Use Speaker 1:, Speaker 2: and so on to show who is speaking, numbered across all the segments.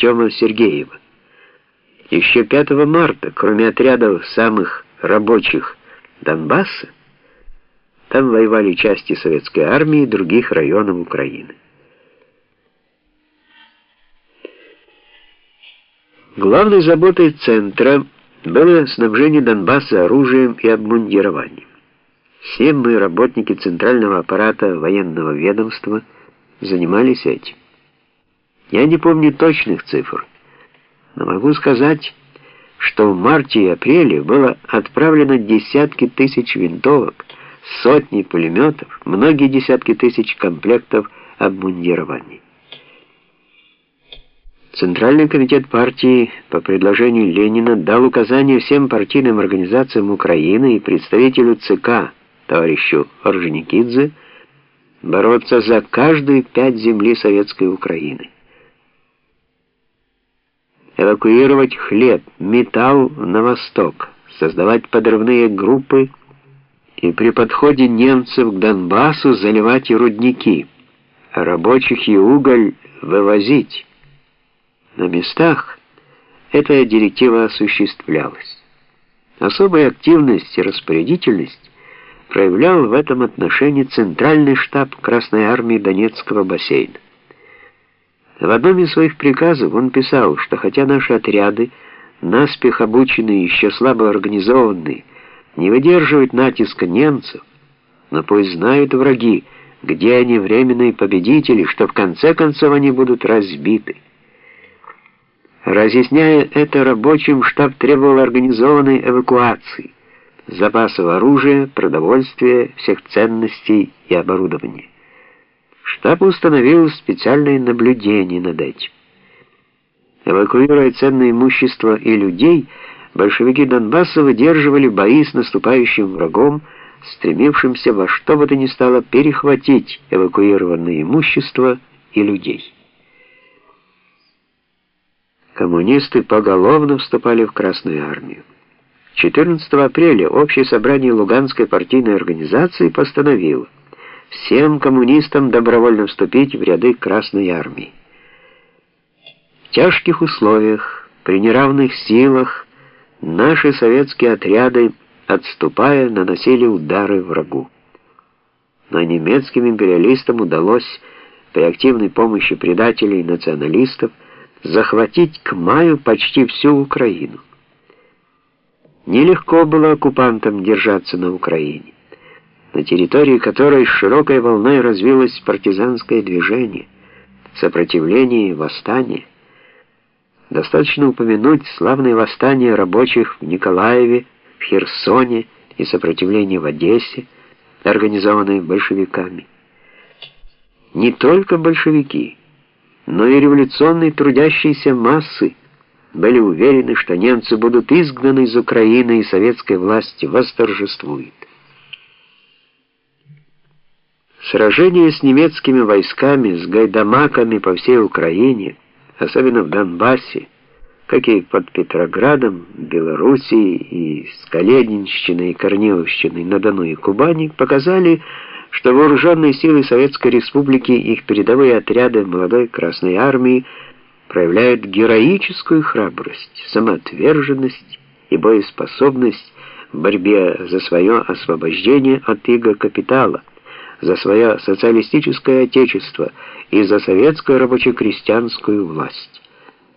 Speaker 1: Артема Сергеева. Еще 5 марта, кроме отрядов самых рабочих Донбасса, там воевали части советской армии и других районов Украины. Главной заботой центра было снабжение Донбасса оружием и обмундированием. Все мы, работники центрального аппарата военного ведомства, занимались этим. Я не помню точных цифр, но могу сказать, что в марте и апреле было отправлено десятки тысяч винтовок, сотни пулеметов, многие десятки тысяч комплектов обмундирований. Центральный комитет партии по предложению Ленина дал указание всем партийным организациям Украины и представителю ЦК товарищу Орджоникидзе бороться за каждую пять земли советской Украины эвакуировать хлеб, металл на восток, создавать подрывные группы и при подходе немцев к Донбассу заливать и рудники, а рабочих и уголь вывозить. На местах эта директива осуществлялась. Особая активность и распорядительность проявлял в этом отношении Центральный штаб Красной Армии Донецкого бассейна. В одном из своих приказов он писал, что хотя наши отряды, наспех обученные, еще слабо организованные, не выдерживают натиска немцев, но пусть знают враги, где они временные победители, что в конце концов они будут разбиты. Разъясняя это рабочим, штаб требовал организованной эвакуации, запасов оружия, продовольствия, всех ценностей и оборудования. Штаб установил специальное наблюдение над этим. Эвакуируя ценное имущество и людей, большевики Донбасса выдерживали бои с наступающим врагом, стремившимся во что бы то ни стало перехватить эвакуированное имущество и людей. Коммунисты поголовно вступали в Красную армию. 14 апреля общее собрание Луганской партийной организации постановило всем коммунистам добровольно вступить в ряды Красной армии. В тяжких условиях, при неравных силах, наши советские отряды, отступая, наносили удары врагу. Но немецким империалистам удалось при активной помощи предателей и националистов захватить к маю почти всю Украину. Нелегко было оккупантам держаться на Украине на территории которой широкой волной развилось партизанское движение, сопротивление и восстание. Достаточно упомянуть славные восстания рабочих в Николаеве, в Херсоне и сопротивление в Одессе, организованные большевиками. Не только большевики, но и революционные трудящиеся массы были уверены, что немцы будут изгнаны из Украины и советская власть восторжествует. Сражения с немецкими войсками, с гайдамаками по всей Украине, особенно в Донбассе, как и под Петроградом, Белоруссией и с Калединщиной Корниловщиной на Дону и Кубани, показали, что вооруженные силы Советской Республики и их передовые отряды молодой Красной Армии проявляют героическую храбрость, самоотверженность и боеспособность в борьбе за свое освобождение от иго капитала, за свое социалистическое отечество и за советскую рабоче-крестьянскую власть.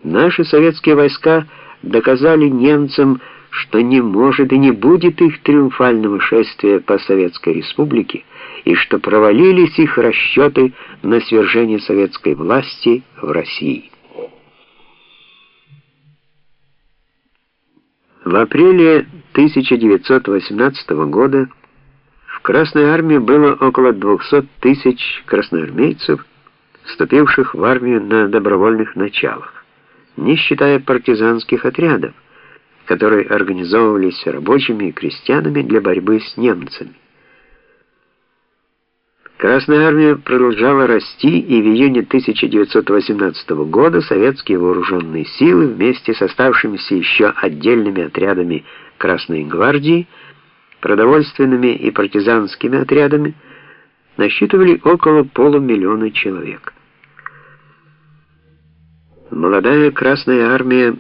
Speaker 1: Наши советские войска доказали немцам, что не может и не будет их триумфального шествия по Советской Республике, и что провалились их расчеты на свержение советской власти в России. В апреле 1918 года Красной армии было около 200 тысяч красноармейцев, вступивших в армию на добровольных началах, не считая партизанских отрядов, которые организовывались рабочими и крестьянами для борьбы с немцами. Красная армия продолжала расти, и в июне 1918 года советские вооруженные силы вместе с оставшимися еще отдельными отрядами Красной гвардии – продовольственными и партизанскими отрядами насчитывали около полумиллиона человек. молодая Красная Армия